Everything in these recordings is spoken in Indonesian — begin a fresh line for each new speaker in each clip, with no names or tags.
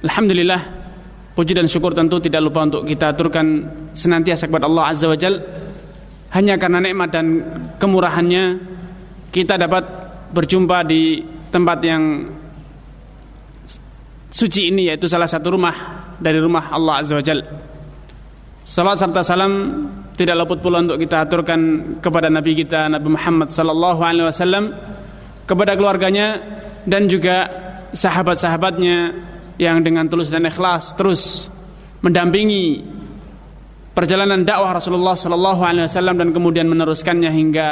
Alhamdulillah Puji dan syukur tentu tidak lupa untuk kita aturkan senantiasa kepada Allah Azza wa Jal. Hanya karena nikmat dan kemurahannya Kita dapat berjumpa di tempat yang suci ini Yaitu salah satu rumah dari rumah Allah Azza wa Jal. Salat serta salam tidak luput pula untuk kita aturkan kepada Nabi kita Nabi Muhammad sallallahu alaihi wasallam kepada keluarganya dan juga sahabat-sahabatnya yang dengan tulus dan ikhlas terus mendampingi perjalanan dakwah Rasulullah sallallahu alaihi wasallam dan kemudian meneruskannya hingga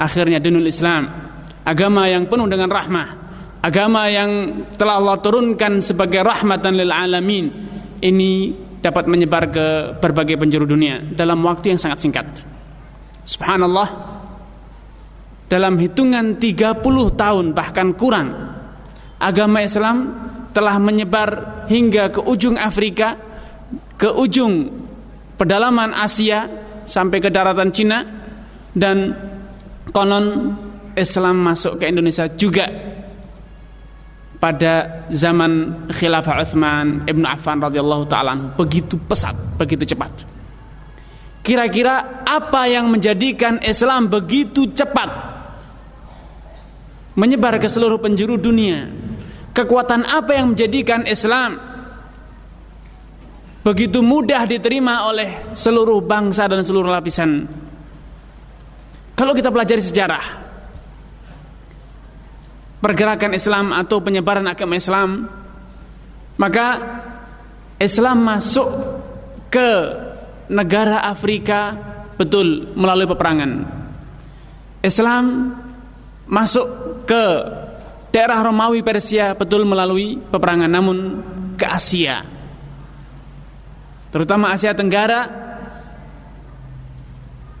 akhirnya dinul Islam. Agama yang penuh dengan rahmah agama yang telah Allah turunkan sebagai rahmatan lil alamin ini dapat menyebar ke berbagai penjuru dunia dalam waktu yang sangat singkat. Subhanallah dalam hitungan 30 tahun bahkan kurang agama Islam telah menyebar hingga ke ujung Afrika, ke ujung pedalaman Asia sampai ke daratan Cina dan konon Islam masuk ke Indonesia juga pada zaman khilafah Uthman Ibn Affan radhiyallahu taala begitu pesat, begitu cepat. Kira-kira apa yang menjadikan Islam begitu cepat menyebar ke seluruh penjuru dunia? Kekuatan apa yang menjadikan Islam begitu mudah diterima oleh seluruh bangsa dan seluruh lapisan? Kalau kita pelajari sejarah pergerakan Islam atau penyebaran agama Islam, maka Islam masuk ke negara Afrika betul melalui peperangan. Islam masuk ke daerah Romawi Persia betul melalui peperangan. Namun ke Asia terutama Asia Tenggara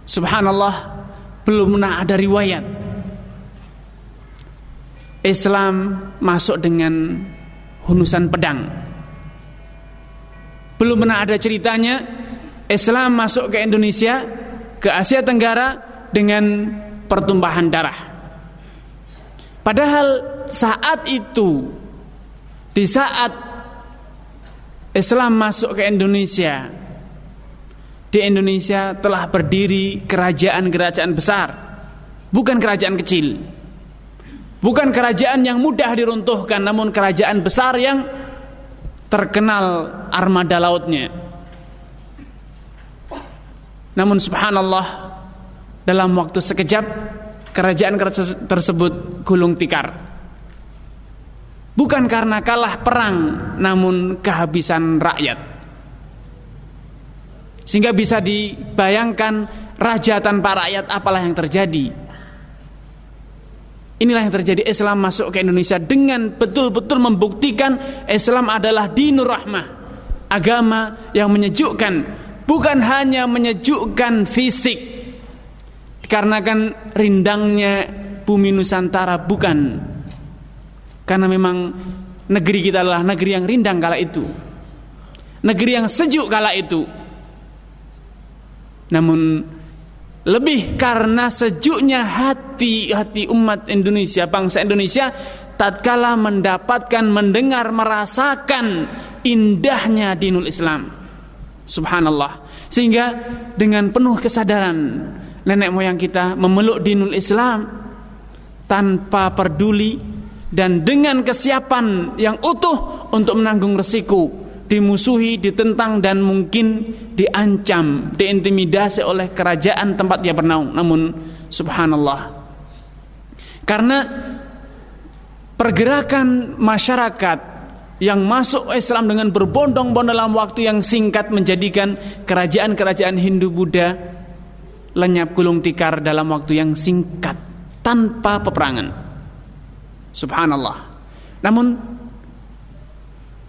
subhanallah belum pernah ada riwayat Islam masuk dengan hunusan pedang. Belum pernah ada ceritanya Islam masuk ke Indonesia ke Asia Tenggara dengan pertumpahan darah Padahal saat itu di saat Islam masuk ke Indonesia di Indonesia telah berdiri kerajaan-kerajaan besar bukan kerajaan kecil. Bukan kerajaan yang mudah diruntuhkan namun kerajaan besar yang terkenal armada lautnya. Namun subhanallah dalam waktu sekejap kerajaan tersebut gulung tikar. Bukan karena kalah perang, namun kehabisan rakyat. Sehingga bisa dibayangkan raja tanpa rakyat apalah yang terjadi. Inilah yang terjadi Islam masuk ke Indonesia dengan betul-betul membuktikan Islam adalah dinur rahmah. Agama yang menyejukkan, bukan hanya menyejukkan fisik, karena kan rindangnya bumi Nusantara bukan karena memang negeri kita adalah negeri yang rindang kala itu. Negeri yang sejuk kala itu. Namun lebih karena sejuknya hati hati umat Indonesia bangsa Indonesia tatkala mendapatkan mendengar merasakan indahnya dinul Islam. Subhanallah. Sehingga dengan penuh kesadaran nenek moyang kita memeluk dinul Islam tanpa peduli dan dengan kesiapan yang utuh untuk menanggung resiko dimusuhi, ditentang dan mungkin diancam, diintimidasi oleh kerajaan tempat dia bernaung. Namun subhanallah. Karena pergerakan masyarakat yang masuk Islam dengan berbondong-bondong dalam waktu yang singkat menjadikan kerajaan-kerajaan Hindu Buddha lenyap gulung tikar dalam waktu yang singkat tanpa peperangan. Subhanallah. Namun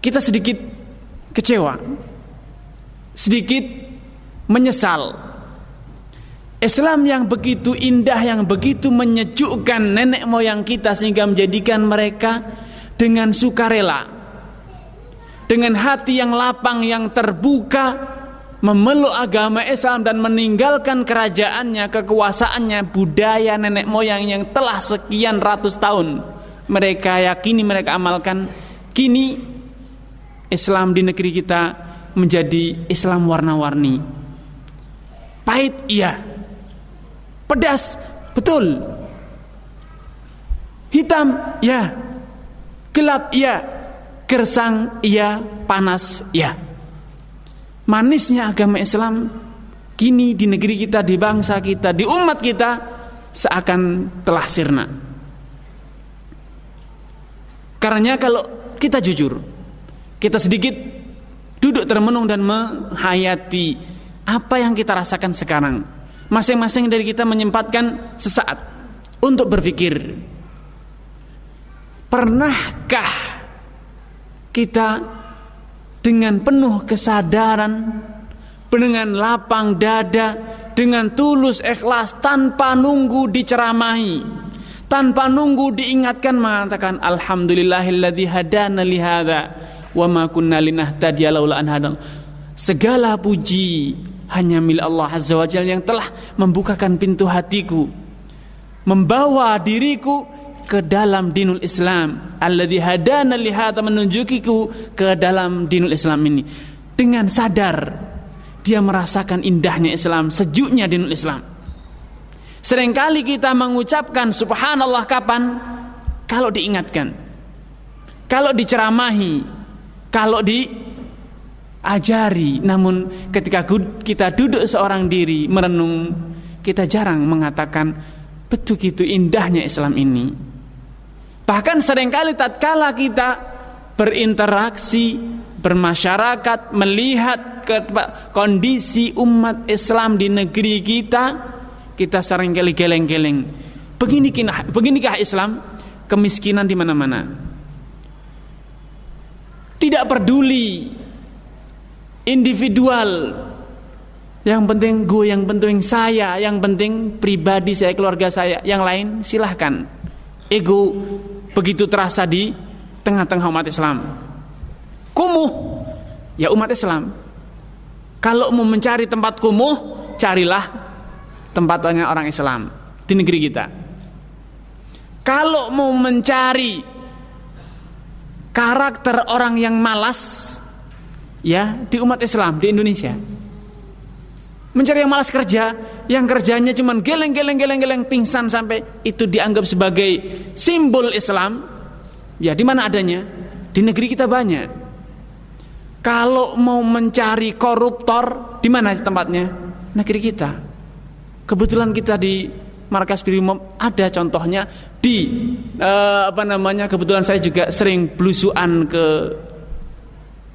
kita sedikit kecewa, sedikit menyesal. Islam yang begitu indah, yang begitu menyejukkan nenek moyang kita sehingga menjadikan mereka dengan sukarela, dengan hati yang lapang, yang terbuka, memeluk agama Islam dan meninggalkan kerajaannya, kekuasaannya, budaya nenek moyang yang telah sekian ratus tahun mereka yakini, mereka amalkan. Kini Islam di negeri kita menjadi Islam warna-warni. Pahit iya. Pedas betul. Hitam ya. Gelap iya. Gersang iya, panas iya. Manisnya agama Islam kini di negeri kita, di bangsa kita, di umat kita seakan telah sirna. Karena kalau kita jujur, kita sedikit duduk termenung dan menghayati apa yang kita rasakan sekarang. Masing-masing dari kita menyempatkan sesaat untuk berpikir. Pernahkah kita dengan penuh kesadaran, dengan lapang dada, dengan tulus ikhlas tanpa nunggu diceramahi, tanpa nunggu diingatkan mengatakan alhamdulillahilladzi hadana li wa ma kunna linahtadiya laula an hadan. Segala puji hanya milik Allah Azza wa Jalla yang telah membukakan pintu hatiku, membawa diriku ke dalam dinul Islam. Alladzi hadana li hadza menunjukiku ke dalam dinul Islam ini. Dengan sadar dia merasakan indahnya Islam, sejuknya dinul Islam. Seringkali kita mengucapkan subhanallah kapan? Kalau diingatkan. Kalau diceramahi, kalau diajari namun ketika kita duduk seorang diri merenung kita jarang mengatakan betul gitu indahnya Islam ini bahkan sering kali tatkala kita berinteraksi bermasyarakat melihat kondisi umat Islam di negeri kita kita sering kali geleng-geleng begini beginikah Islam kemiskinan di mana-mana tidak peduli individual. Yang penting gue, yang penting saya, yang penting pribadi saya, keluarga saya. Yang lain silahkan. Ego begitu terasa di tengah-tengah umat Islam. Kumuh, ya umat Islam. Kalau mau mencari tempat kumuh, carilah tempatnya orang Islam di negeri kita. Kalau mau mencari karakter orang yang malas ya di umat Islam di Indonesia. Mencari yang malas kerja, yang kerjanya cuma geleng-geleng geleng-geleng pingsan sampai itu dianggap sebagai simbol Islam. Ya, di mana adanya? Di negeri kita banyak. Kalau mau mencari koruptor, di mana tempatnya? Negeri kita. Kebetulan kita di markas Brimob ada contohnya di uh, apa namanya kebetulan saya juga sering belusuan ke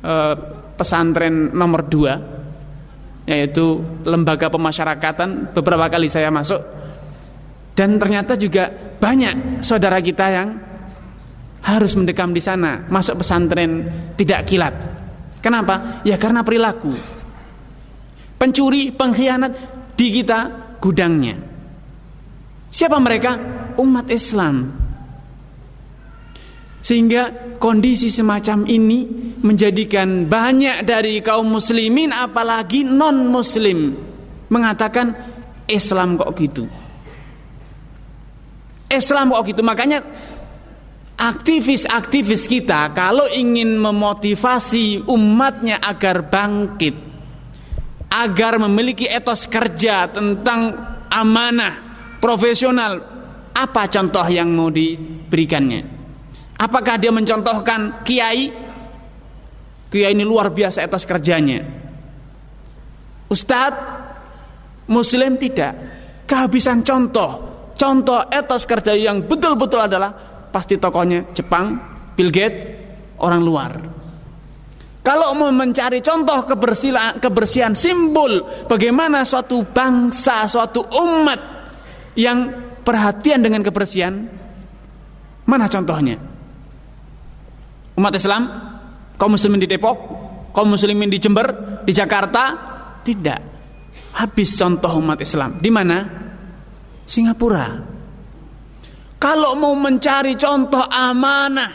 uh, pesantren nomor 2 yaitu lembaga pemasyarakatan beberapa kali saya masuk. Dan ternyata juga banyak saudara kita yang harus mendekam di sana masuk pesantren tidak kilat. Kenapa? Ya karena perilaku. Pencuri pengkhianat di kita gudangnya. Siapa mereka? Umat Islam. Sehingga kondisi semacam ini menjadikan banyak dari kaum muslimin apalagi non muslim mengatakan Islam kok gitu. Islam kok gitu. Makanya aktivis-aktivis kita kalau ingin memotivasi umatnya agar bangkit, agar memiliki etos kerja tentang amanah, profesional apa contoh yang mau diberikannya apakah dia mencontohkan kiai? Kiai ini luar biasa atas kerjanya. Ustadz muslim tidak? Kehabisan contoh. Contoh etos kerja yang betul-betul adalah pasti tokohnya Jepang Bill Gates orang luar. Kalau mau mencari contoh kebersihan, kebersihan simbol bagaimana suatu bangsa, suatu umat yang perhatian dengan kebersihan mana contohnya umat Islam Kaum muslimin di Depok, kaum muslimin di Jember, di Jakarta, tidak. Habis contoh umat Islam. Di mana? Singapura. Kalau mau mencari contoh amanah,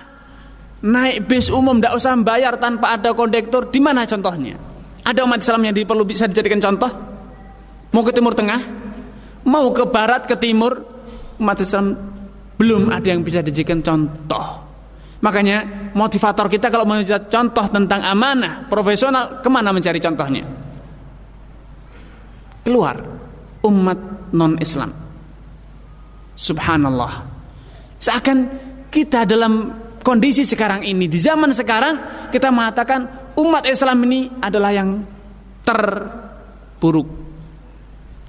naik bis umum tidak usah bayar tanpa ada kondektur, di mana contohnya? Ada umat Islam yang perlu bisa dijadikan contoh? Mau ke Timur Tengah? Mau ke Barat, ke Timur? Umat Islam belum ada yang bisa dijadikan contoh. Makanya motivator kita kalau mau contoh tentang amanah profesional, ke mana mencari contohnya? Keluar umat non-Islam. Subhanallah. Seakan kita dalam kondisi sekarang ini, di zaman sekarang kita mengatakan umat Islam ini adalah yang terburuk,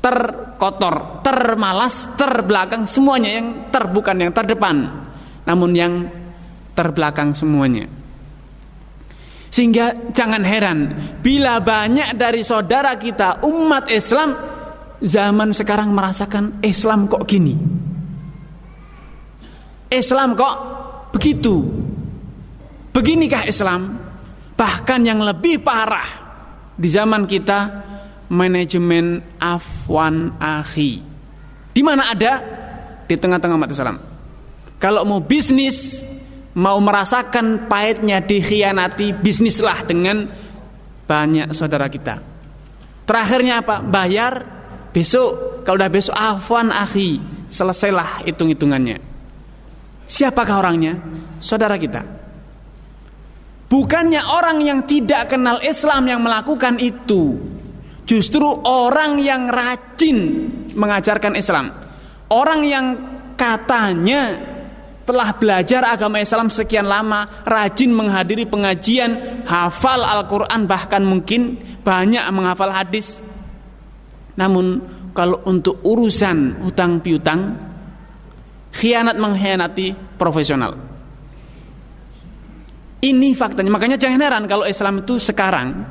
terkotor, termalas, terbelakang, semuanya yang terbukan yang terdepan, namun yang terbelakang semuanya. Sehingga jangan heran bila banyak dari saudara kita umat Islam zaman sekarang merasakan Islam kok gini. Islam kok begitu. Beginikah Islam? Bahkan yang lebih parah di zaman kita manajemen afwan akhi. Di mana ada? Di tengah-tengah umat Islam. Kalau mau bisnis, mau merasakan pahitnya dikhianati, bisnislah dengan banyak saudara kita. Terakhirnya apa? Bayar besok. Kalau udah besok afwan akhi, selesailah hitung-hitungannya. Siapakah orangnya? Saudara kita. Bukannya orang yang tidak kenal Islam yang melakukan itu. Justru orang yang rajin mengajarkan Islam. Orang yang katanya telah belajar agama Islam sekian lama, rajin menghadiri pengajian, hafal Al-Quran, bahkan mungkin banyak menghafal hadis. Namun kalau untuk urusan hutang piutang, khianat mengkhianati profesional. Ini faktanya. Makanya jangan heran kalau Islam itu sekarang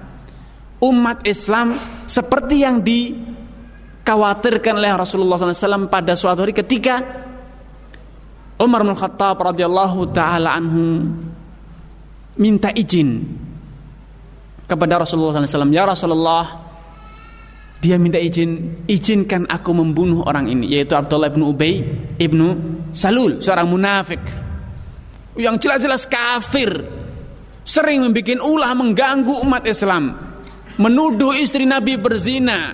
umat Islam seperti yang dikhawatirkan oleh Rasulullah SAW pada suatu hari ketika Umar bin Khattab radhiyallahu taala anhu minta izin kepada Rasulullah SAW ya Rasulullah dia minta izin izinkan aku membunuh orang ini yaitu Abdullah bin Ubay ibnu Salul seorang munafik yang jelas-jelas kafir sering membuat ulah mengganggu umat Islam menuduh istri Nabi berzina,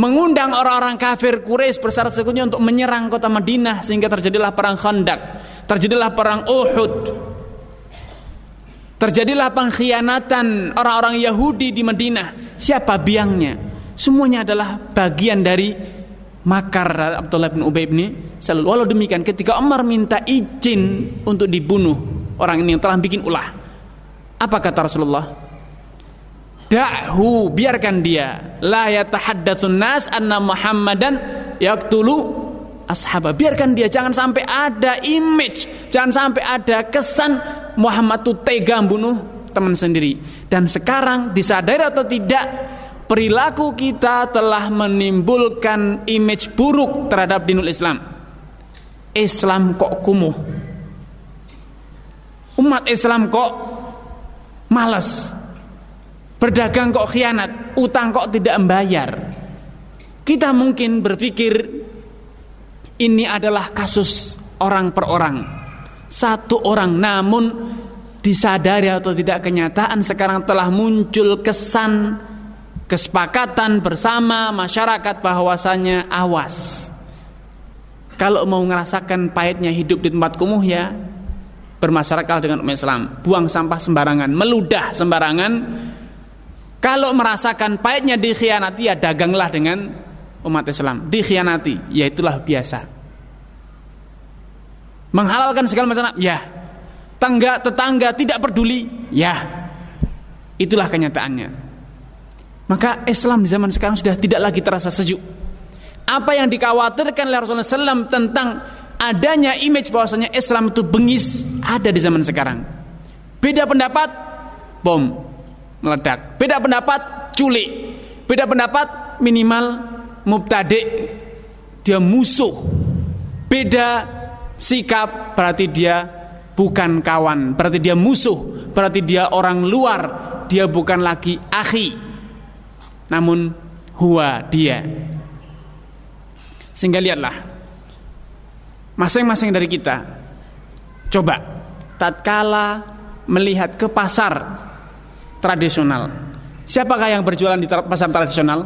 mengundang orang-orang kafir Quraisy bersyarat sekunya untuk menyerang kota Madinah sehingga terjadilah perang Khandaq, terjadilah perang Uhud. Terjadilah pengkhianatan orang-orang Yahudi di Madinah. Siapa biangnya? Semuanya adalah bagian dari makar Abdullah bin Ubay bin Salul. Walau demikian ketika Umar minta izin untuk dibunuh orang ini yang telah bikin ulah. Apa kata Rasulullah? Da'hu, biarkan dia. La yatahaddatsun nas anna Muhammadan yaqtulu ashabah. Biarkan dia, jangan sampai ada image, jangan sampai ada kesan Muhammad itu tega membunuh teman sendiri. Dan sekarang disadari atau tidak, perilaku kita telah menimbulkan image buruk terhadap dinul Islam. Islam kok kumuh. Umat Islam kok malas Berdagang kok khianat, utang kok tidak membayar. Kita mungkin berpikir ini adalah kasus orang per orang. Satu orang namun disadari atau tidak kenyataan sekarang telah muncul kesan kesepakatan bersama masyarakat bahwasanya awas. Kalau mau ngerasakan pahitnya hidup di tempat kumuh ya bermasyarakat dengan umat Islam, buang sampah sembarangan, meludah sembarangan kalau merasakan pahitnya dikhianati ya daganglah dengan umat Islam. Dikhianati, ya itulah biasa. Menghalalkan segala macam, ya. Tangga tetangga tidak peduli, ya. Itulah kenyataannya. Maka Islam zaman sekarang sudah tidak lagi terasa sejuk. Apa yang dikhawatirkan oleh Rasulullah SAW tentang adanya image bahwasanya Islam itu bengis ada di zaman sekarang. Beda pendapat, bom meledak. Beda pendapat, culik. Beda pendapat, minimal mubtadi dia musuh. Beda sikap berarti dia bukan kawan, berarti dia musuh, berarti dia orang luar, dia bukan lagi akhi. Namun huwa dia. Sehingga lihatlah masing-masing dari kita coba tatkala melihat ke pasar tradisional. Siapakah yang berjualan di pasar tradisional?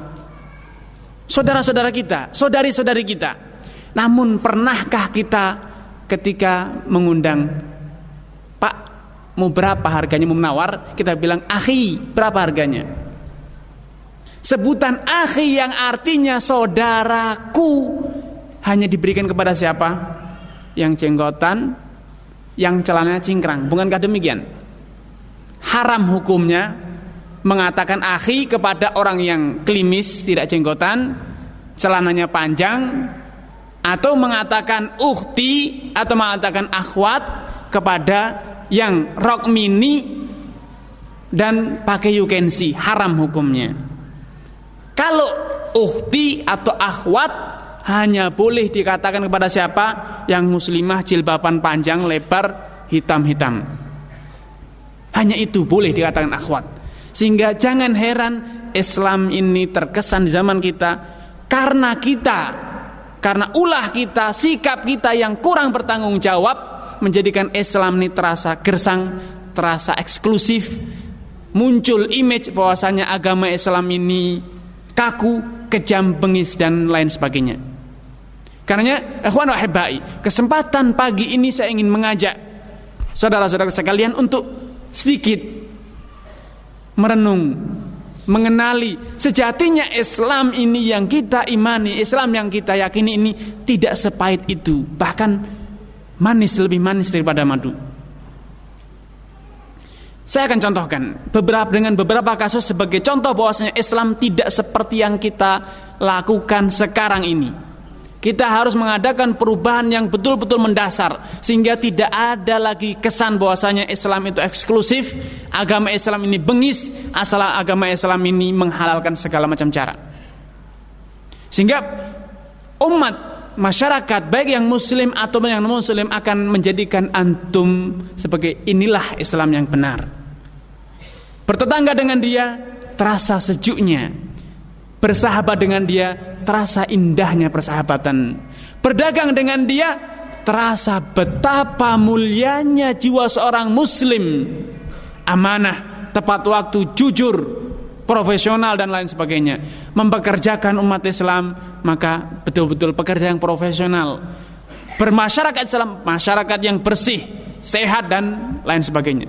Saudara-saudara kita, saudari-saudari kita. Namun pernahkah kita ketika mengundang Pak mau berapa harganya mau menawar kita bilang akhi berapa harganya sebutan akhi yang artinya saudaraku hanya diberikan kepada siapa yang jenggotan yang celananya cingkrang bukankah demikian haram hukumnya mengatakan akhi kepada orang yang klimis tidak jenggotan celananya panjang atau mengatakan uhti atau mengatakan akhwat kepada yang rok mini dan pakai see haram hukumnya. Kalau uhti atau akhwat hanya boleh dikatakan kepada siapa? Yang muslimah jilbaban panjang lebar hitam-hitam hanya itu boleh dikatakan akhwat sehingga jangan heran Islam ini terkesan di zaman kita karena kita karena ulah kita, sikap kita yang kurang bertanggung jawab menjadikan Islam ini terasa gersang, terasa eksklusif. Muncul image bahwasanya agama Islam ini kaku, kejam, bengis dan lain sebagainya. Karenanya, ikhwan wahibai, kesempatan pagi ini saya ingin mengajak saudara-saudara sekalian untuk sedikit merenung mengenali sejatinya Islam ini yang kita imani, Islam yang kita yakini ini tidak sepahit itu, bahkan manis lebih manis daripada madu. Saya akan contohkan beberapa dengan beberapa kasus sebagai contoh bahwasanya Islam tidak seperti yang kita lakukan sekarang ini. Kita harus mengadakan perubahan yang betul-betul mendasar sehingga tidak ada lagi kesan bahwasanya Islam itu eksklusif, agama Islam ini bengis, asal agama Islam ini menghalalkan segala macam cara. Sehingga umat masyarakat baik yang muslim atau yang non muslim akan menjadikan antum sebagai inilah Islam yang benar. Bertetangga dengan dia terasa sejuknya, Bersahabat dengan dia terasa indahnya persahabatan. Berdagang dengan dia terasa betapa mulianya jiwa seorang muslim. Amanah, tepat waktu, jujur, profesional dan lain sebagainya. Mempekerjakan umat Islam maka betul-betul pekerjaan yang profesional. Bermasyarakat Islam, masyarakat yang bersih, sehat dan lain sebagainya.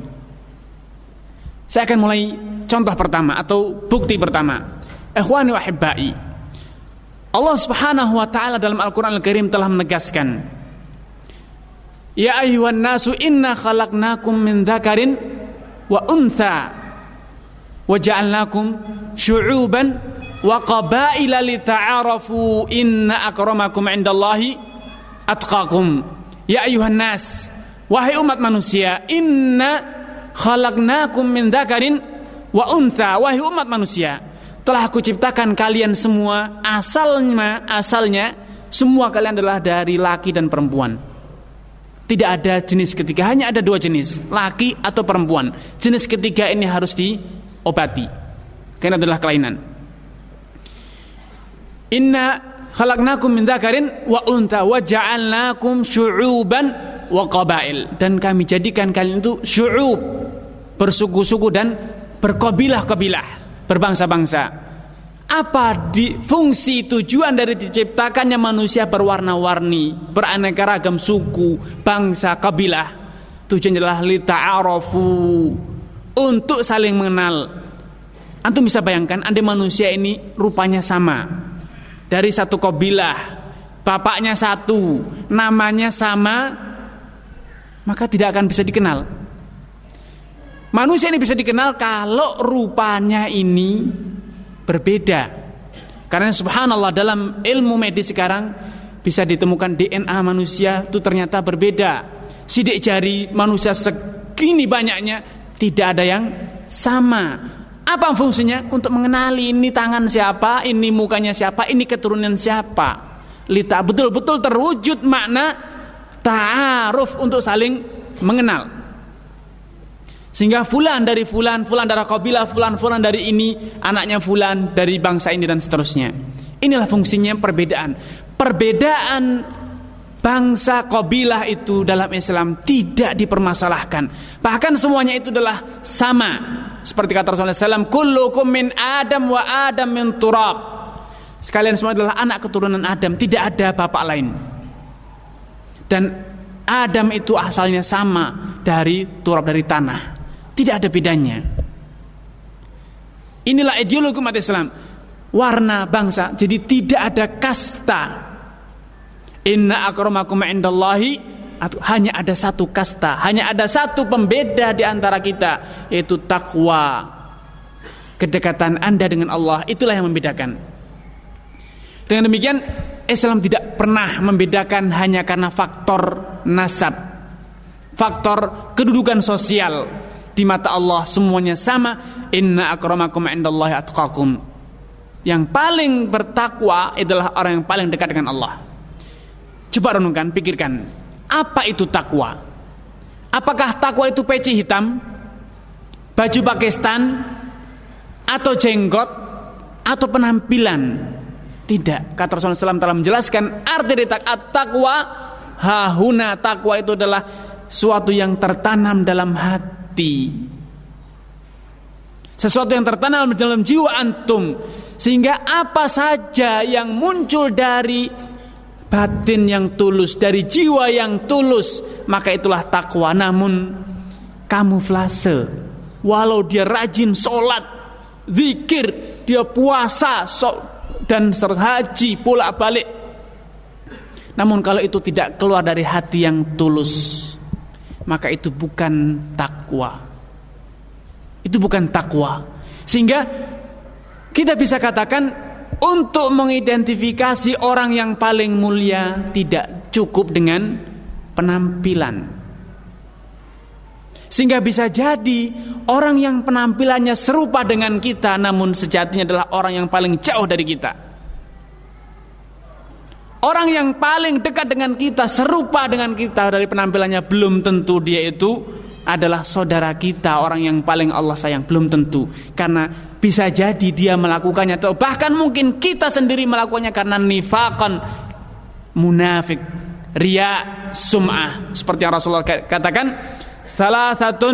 Saya akan mulai contoh pertama atau bukti pertama. Ikhwani wa hibbai. Allah Subhanahu wa taala dalam Al-Qur'an Al-Karim telah menegaskan Ya ayuhan nasu inna khalaqnakum min dzakarin wa untha wa ja'alnakum syu'uban wa qabaila lita'arafu inna akramakum 'indallahi atqakum Ya ayuhan nas wahai umat manusia inna khalaqnakum min dzakarin wa untha wahai umat manusia telah aku ciptakan kalian semua asalnya asalnya semua kalian adalah dari laki dan perempuan. Tidak ada jenis ketiga, hanya ada dua jenis, laki atau perempuan. Jenis ketiga ini harus diobati. Karena adalah kelainan. Inna khalaqnakum min dzakarin wa unta wa ja'alnakum syu'uban wa qabail dan kami jadikan kalian itu syu'ub bersuku-suku dan berkabilah-kabilah berbangsa-bangsa. Apa di fungsi tujuan dari diciptakannya manusia berwarna-warni, beraneka ragam suku, bangsa, kabilah? Tujuannya adalah lita'arofu untuk saling mengenal. Antum bisa bayangkan anda manusia ini rupanya sama. Dari satu kabilah, bapaknya satu, namanya sama, maka tidak akan bisa dikenal. Manusia ini bisa dikenal kalau rupanya ini berbeda. Karena subhanallah dalam ilmu medis sekarang bisa ditemukan DNA manusia itu ternyata berbeda. Sidik jari manusia segini banyaknya tidak ada yang sama. Apa fungsinya? Untuk mengenali ini tangan siapa, ini mukanya siapa, ini keturunan siapa. Lita betul-betul terwujud makna ta'aruf untuk saling mengenal. Sehingga fulan dari fulan, fulan dari kabilah, fulan, fulan dari ini, anaknya fulan dari bangsa ini dan seterusnya. Inilah fungsinya perbedaan. Perbedaan bangsa kabilah itu dalam Islam tidak dipermasalahkan. Bahkan semuanya itu adalah sama. Seperti kata Rasulullah SAW, Kullukum min Adam wa Adam min turab. Sekalian semua adalah anak keturunan Adam, tidak ada bapak lain. Dan Adam itu asalnya sama dari turab dari tanah. Tidak ada bedanya. Inilah ideologi umat Islam. Warna bangsa. Jadi tidak ada kasta. Inna akramakum indallahi hanya ada satu kasta, hanya ada satu pembeda di antara kita yaitu takwa. Kedekatan Anda dengan Allah itulah yang membedakan. Dengan demikian Islam tidak pernah membedakan hanya karena faktor nasab, faktor kedudukan sosial, di mata Allah semuanya sama. Inna akramakum indallahi atqakum. Yang paling bertakwa adalah orang yang paling dekat dengan Allah. Coba renungkan pikirkan. Apa itu takwa? Apakah takwa itu peci hitam? Baju Pakistan? Atau jenggot? Atau penampilan? Tidak. Kata Rasulullah SAW telah menjelaskan arti dari takwa hahuna takwa itu adalah suatu yang tertanam dalam hati hati sesuatu yang tertanam dalam jiwa antum. Sehingga apa saja yang muncul dari batin yang tulus dari jiwa yang tulus maka itulah takwa. Namun kamuflase. Walau dia rajin sholat zikir dia puasa dan haji pula balik. Namun kalau itu tidak keluar dari hati yang tulus maka itu bukan takwa. Itu bukan takwa. Sehingga kita bisa katakan untuk mengidentifikasi orang yang paling mulia tidak cukup dengan penampilan. Sehingga bisa jadi orang yang penampilannya serupa dengan kita namun sejatinya adalah orang yang paling jauh dari kita. Orang yang paling dekat dengan kita, serupa dengan kita dari penampilannya belum tentu dia itu adalah saudara kita, orang yang paling Allah sayang belum tentu. Karena bisa jadi dia melakukannya atau bahkan mungkin kita sendiri melakukannya karena nifakon munafik, ria, sum'ah. Seperti yang Rasulullah katakan, salah satu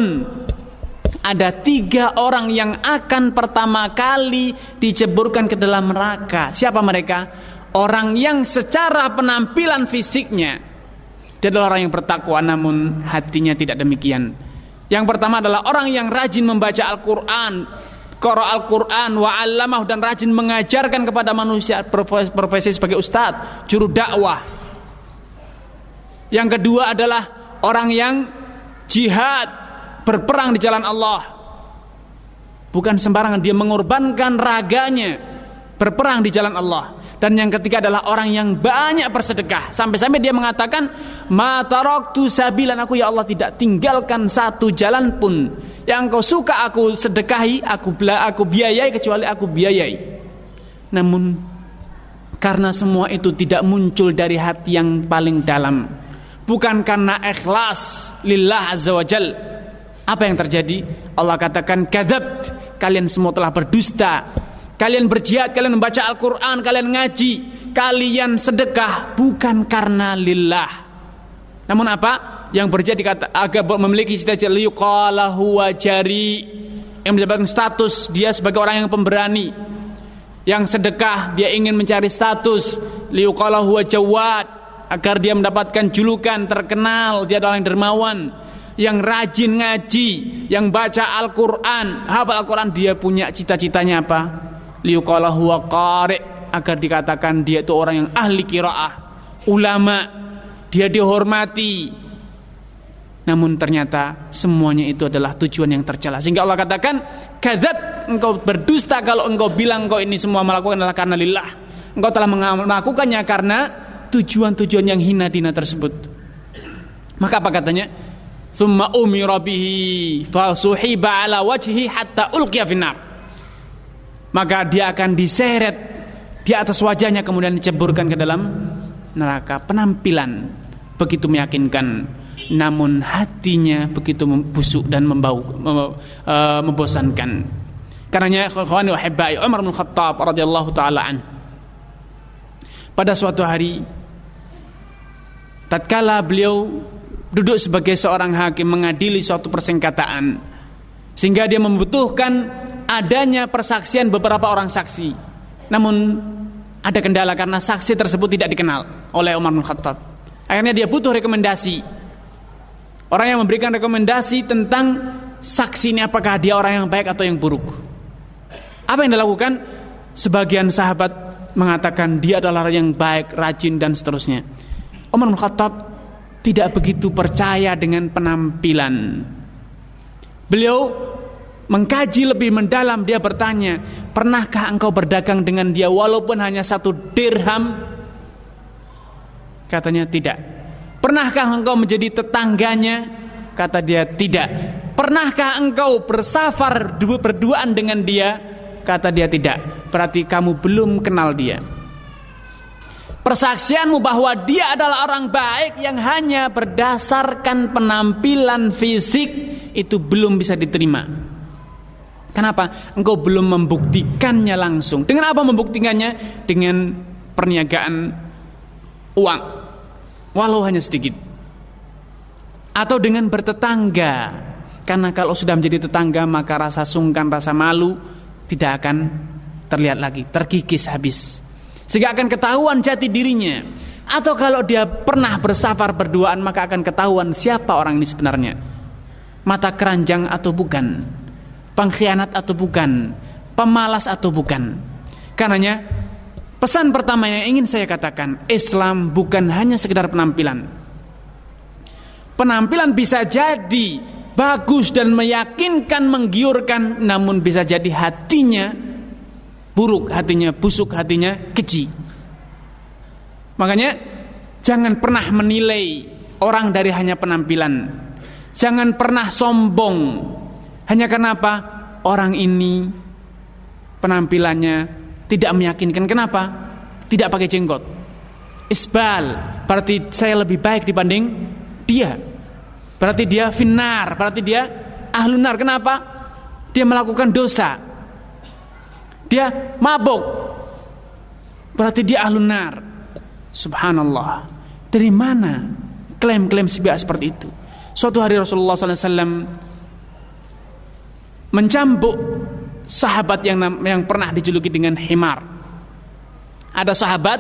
ada tiga orang yang akan pertama kali diceburkan ke dalam neraka. Siapa mereka? Orang yang secara penampilan fisiknya dia adalah orang yang bertakwa namun hatinya tidak demikian. Yang pertama adalah orang yang rajin membaca Al-Qur'an, qara Al-Qur'an wa 'allamah dan rajin mengajarkan kepada manusia profesi sebagai ustadz, juru dakwah. Yang kedua adalah orang yang jihad, berperang di jalan Allah. Bukan sembarangan dia mengorbankan raganya berperang di jalan Allah. Dan yang ketiga adalah orang yang banyak bersedekah. Sampai-sampai dia mengatakan, "Ma taraktu sabilan aku ya Allah tidak tinggalkan satu jalan pun yang kau suka aku sedekahi, aku bela, aku biayai kecuali aku biayai." Namun karena semua itu tidak muncul dari hati yang paling dalam, bukan karena ikhlas lillah azza wajal. Apa yang terjadi? Allah katakan, "Kadzab, kalian semua telah berdusta." Kalian berjihad, kalian membaca Al-Quran, kalian ngaji, kalian sedekah bukan karena lillah. Namun apa? Yang berjihad dikata agak memiliki cita-cita liqalahu jari yang mendapatkan status dia sebagai orang yang pemberani. Yang sedekah dia ingin mencari status jawad agar dia mendapatkan julukan terkenal dia adalah yang dermawan yang rajin ngaji, yang baca Al-Quran, hafal Al-Quran, dia punya cita-citanya apa? Liuqala huwa qari. Agar dikatakan dia itu orang yang ahli kiraah ulama dia dihormati. Namun ternyata semuanya itu adalah tujuan yang tercela. Sehingga Allah katakan kadzab engkau berdusta kalau engkau bilang engkau ini semua melakukan adalah karena lillah. Engkau telah melakukannya karena tujuan-tujuan yang hina dina tersebut. Maka apa katanya? Summa umira bihi fasuhiba ala wajhi hatta ulqiya finnar maka dia akan diseret di atas wajahnya kemudian diceburkan ke dalam neraka penampilan begitu meyakinkan namun hatinya begitu busuk dan membau uh, membosankan. Karenanya ikhwani wa Umar bin Khattab radhiyallahu taala an pada suatu hari tatkala beliau duduk sebagai seorang hakim mengadili suatu persengketaan sehingga dia membutuhkan adanya persaksian beberapa orang saksi. Namun ada kendala karena saksi tersebut tidak dikenal oleh Umar bin Khattab. Akhirnya dia butuh rekomendasi. Orang yang memberikan rekomendasi tentang saksi ini apakah dia orang yang baik atau yang buruk? Apa yang dilakukan? Sebagian sahabat mengatakan dia adalah yang baik rajin dan seterusnya. Umar bin Khattab tidak begitu percaya dengan penampilan. Beliau mengkaji lebih mendalam dia bertanya, "Pernahkah engkau berdagang dengan dia walaupun hanya satu dirham?" Katanya tidak. "Pernahkah engkau menjadi tetangganya?" Kata dia tidak. "Pernahkah engkau bersafar berduaan dengan dia?" Kata dia tidak. Berarti kamu belum kenal dia persaksianmu bahwa dia adalah orang baik yang hanya berdasarkan penampilan fisik itu belum bisa diterima. Kenapa? Engkau belum membuktikannya langsung. Dengan apa membuktikannya? Dengan perniagaan uang. Walau hanya sedikit. Atau dengan bertetangga. Karena kalau sudah menjadi tetangga maka rasa sungkan, rasa malu tidak akan terlihat lagi, terkikis habis sehingga akan ketahuan jati dirinya atau kalau dia pernah bersafar berduaan maka akan ketahuan siapa orang ini sebenarnya mata keranjang atau bukan pengkhianat atau bukan pemalas atau bukan karenanya pesan pertama yang ingin saya katakan Islam bukan hanya sekedar penampilan penampilan bisa jadi bagus dan meyakinkan menggiurkan namun bisa jadi hatinya buruk hatinya, busuk hatinya, keji. Makanya jangan pernah menilai orang dari hanya penampilan. Jangan pernah sombong hanya karena apa? Orang ini penampilannya tidak meyakinkan. Kenapa? Tidak pakai jenggot. Isbal, berarti saya lebih baik dibanding dia. Berarti dia finar, berarti dia ahlunar. Kenapa? Dia melakukan dosa dia mabuk berarti dia ahlun nar subhanallah dari mana klaim-klaim seperti itu suatu hari Rasulullah SAW mencambuk sahabat yang yang pernah dijuluki dengan himar ada sahabat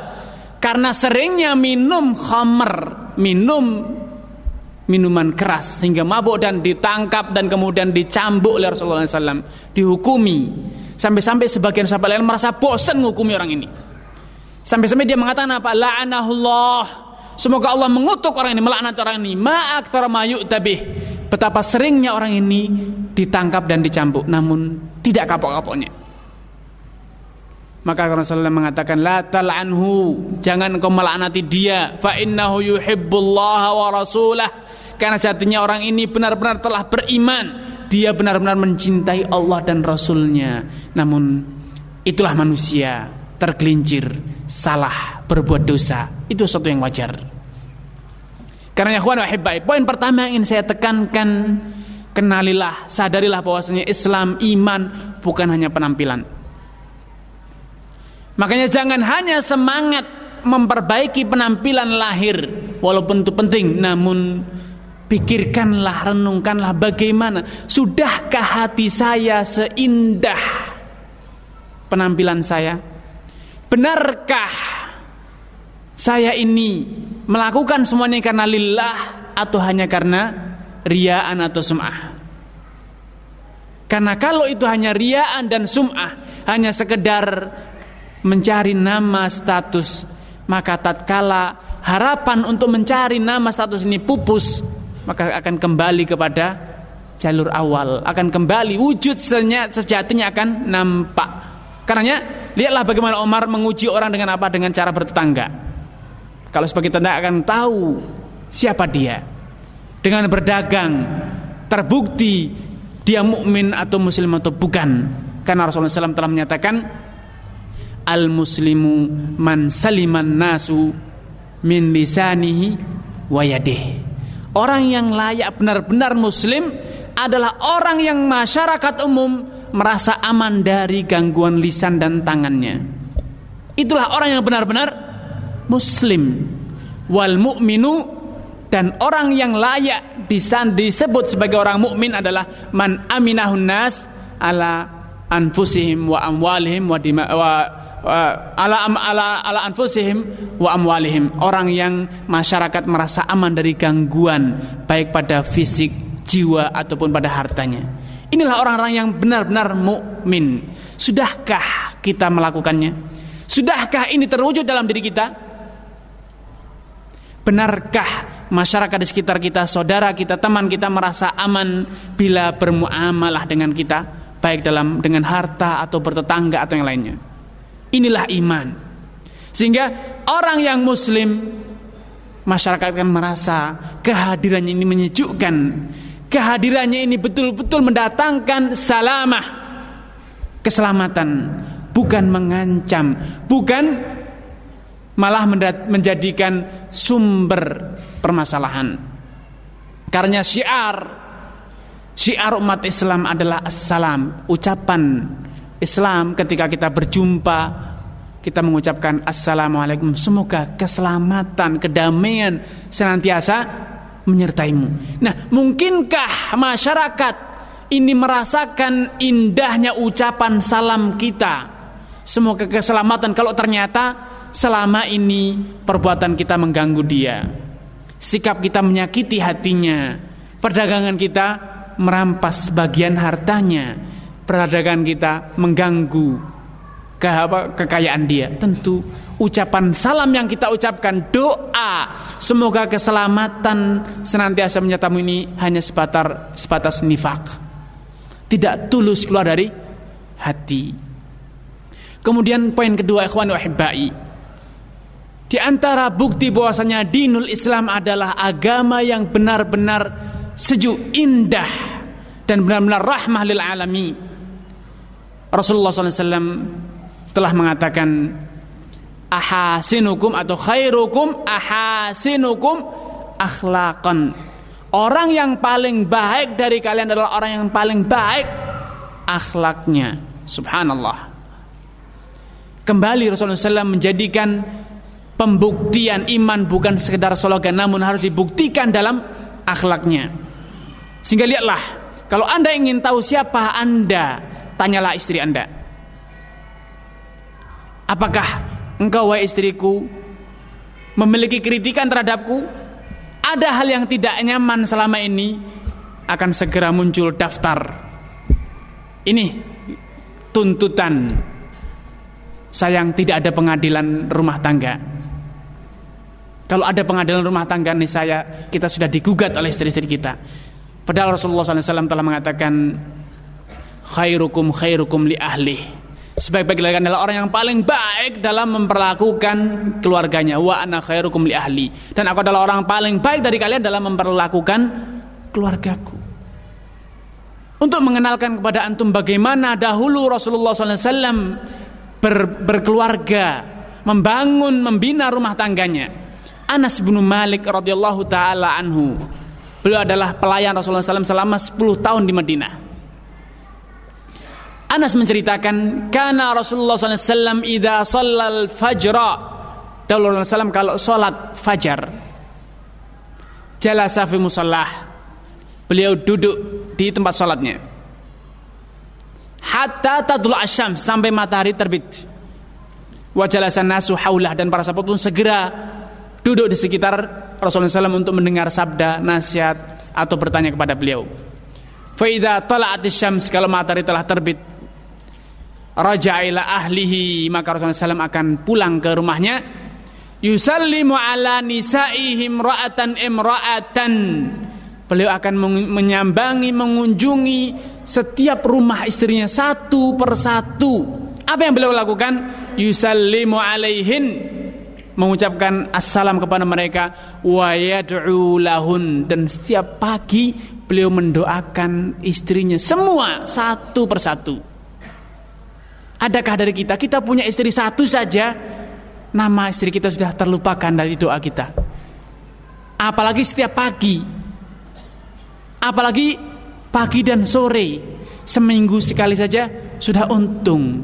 karena seringnya minum khamer minum minuman keras sehingga mabuk dan ditangkap dan kemudian dicambuk oleh Rasulullah SAW dihukumi Sampai-sampai sebagian sahabat lain merasa bosan menghukumi orang ini. Sampai-sampai dia mengatakan apa? La'anahullah. Semoga Allah mengutuk orang ini, melaknat orang ini. Ma'aktar mayuk tabih. Betapa seringnya orang ini ditangkap dan dicambuk, namun tidak kapok-kapoknya. Maka Rasulullah mengatakan la tal'anhu, jangan kau melaknati dia, fa innahu yuhibbullaha wa rasulah. Karena jatinya orang ini benar-benar telah beriman. Dia benar-benar mencintai Allah dan Rasulnya. Namun itulah manusia tergelincir salah berbuat dosa. Itu sesuatu yang wajar karena ya wahibbai poin pertama yang ingin saya tekankan kenalilah sadarilah bahwasanya Islam iman bukan hanya penampilan makanya jangan hanya semangat memperbaiki penampilan lahir walaupun itu penting namun Pikirkanlah, renungkanlah bagaimana Sudahkah hati saya seindah penampilan saya? Benarkah saya ini melakukan semuanya karena lillah atau hanya karena riaan atau sum'ah? Karena kalau itu hanya riaan dan sum'ah, hanya sekedar mencari nama status, maka tatkala harapan untuk mencari nama status ini pupus, maka akan kembali kepada jalur awal. Akan kembali wujud sejatinya akan nampak. Karenanya lihatlah bagaimana Omar menguji orang dengan apa? Dengan cara bertetangga kalau sebagai tanda akan tahu siapa dia. Dengan berdagang terbukti dia mukmin atau muslim atau bukan. Karena Rasulullah SAW telah menyatakan al muslimu man saliman nasu min lisanihi wa
Orang yang layak benar-benar muslim adalah orang yang masyarakat umum merasa aman dari gangguan lisan dan tangannya. Itulah orang yang benar-benar muslim. Wal mu'minu dan orang yang layak disebut sebagai orang mukmin adalah man aminahun nas ala anfusihim wa amwalihim wa dima wa ala ala ala anfusihim wa amwalihim. Orang yang masyarakat merasa aman dari gangguan baik pada fisik jiwa ataupun pada hartanya. Inilah orang-orang yang benar-benar mukmin. Sudahkah kita melakukannya? Sudahkah ini terwujud dalam diri kita benarkah masyarakat di sekitar kita saudara kita teman kita merasa aman bila bermuamalah dengan kita baik dalam dengan harta atau bertetangga atau yang lainnya Inilah iman. Sehingga orang yang muslim masyarakat akan merasa kehadirannya ini menyejukkan. Kehadirannya ini betul-betul mendatangkan salamah, keselamatan, bukan mengancam, bukan malah menjadikan sumber permasalahan. Karena syiar syiar umat Islam adalah assalam, ucapan Islam ketika kita berjumpa kita mengucapkan assalamualaikum semoga keselamatan kedamaian senantiasa menyertaimu. Nah, mungkinkah masyarakat ini merasakan indahnya ucapan salam kita? Semoga keselamatan kalau ternyata selama ini perbuatan kita mengganggu dia. Sikap kita menyakiti hatinya. Perdagangan kita merampas bagian hartanya peradaban kita mengganggu ke kekayaan dia. Tentu ucapan salam yang kita ucapkan doa semoga keselamatan senantiasa menyertamu ini hanya sebatar sebatas nifak. Tidak tulus keluar dari hati. Kemudian poin kedua ikhwan wahibbai. Di antara bukti bahwasanya dinul Islam adalah agama yang benar-benar sejuk, indah dan benar-benar rahmah lil alamin Rasulullah SAW telah mengatakan ahasinukum atau khairukum ahasinukum akhlaqan. Orang yang paling baik dari kalian adalah orang yang paling baik akhlaknya. Subhanallah. Kembali Rasulullah SAW menjadikan pembuktian iman bukan sekedar slogan namun harus dibuktikan dalam akhlaknya. Sehingga lihatlah, kalau Anda ingin tahu siapa Anda Tanyalah istri Anda. Apakah engkau wahai istriku memiliki kritikan terhadapku? Ada hal yang tidak nyaman selama ini akan segera muncul daftar. Ini tuntutan. Sayang tidak ada pengadilan rumah tangga. Kalau ada pengadilan rumah tangga nih saya kita sudah digugat oleh istri-istri kita. Padahal Rasulullah SAW telah mengatakan khairukum khairukum li ahli. Sebaik-baik adalah orang yang paling baik dalam memperlakukan keluarganya. Wa ana khairukum li ahli. Dan aku adalah orang paling baik dari kalian dalam memperlakukan keluargaku. Untuk mengenalkan kepada antum bagaimana dahulu Rasulullah SAW ber, berkeluarga membangun membina rumah tangganya Anas bin Malik radhiyallahu taala anhu. Beliau adalah pelayan Rasulullah SAW selama 10 tahun di Madinah. Anas menceritakan karena Rasulullah SAW shallal fajra Dahulu Rasulullah SAW kalau sholat fajar Jalasa fi musallah. Beliau duduk di tempat sholatnya. Hatta tadlu asyam Sampai matahari terbit. Wajalasan nasu haulah Dan para sahabat pun segera Duduk di sekitar Rasulullah SAW Untuk mendengar sabda, nasihat Atau bertanya kepada beliau. Faidah tala'at syams Kalau matahari telah terbit raja ila ahlihi maka Rasulullah SAW akan pulang ke rumahnya. Yusallimu ala nisaihim ra'atan imra'atan. Beliau akan menyambangi mengunjungi setiap rumah istrinya satu persatu. Apa yang beliau lakukan? Yusallimu alaihin mengucapkan assalam kepada mereka wa yad'u lahun. Dan setiap pagi beliau mendoakan istrinya semua satu persatu. Adakah dari kita? Kita punya istri satu saja. Nama istri kita sudah terlupakan dari doa kita. Apalagi setiap pagi. Apalagi pagi dan sore, seminggu sekali saja sudah untung.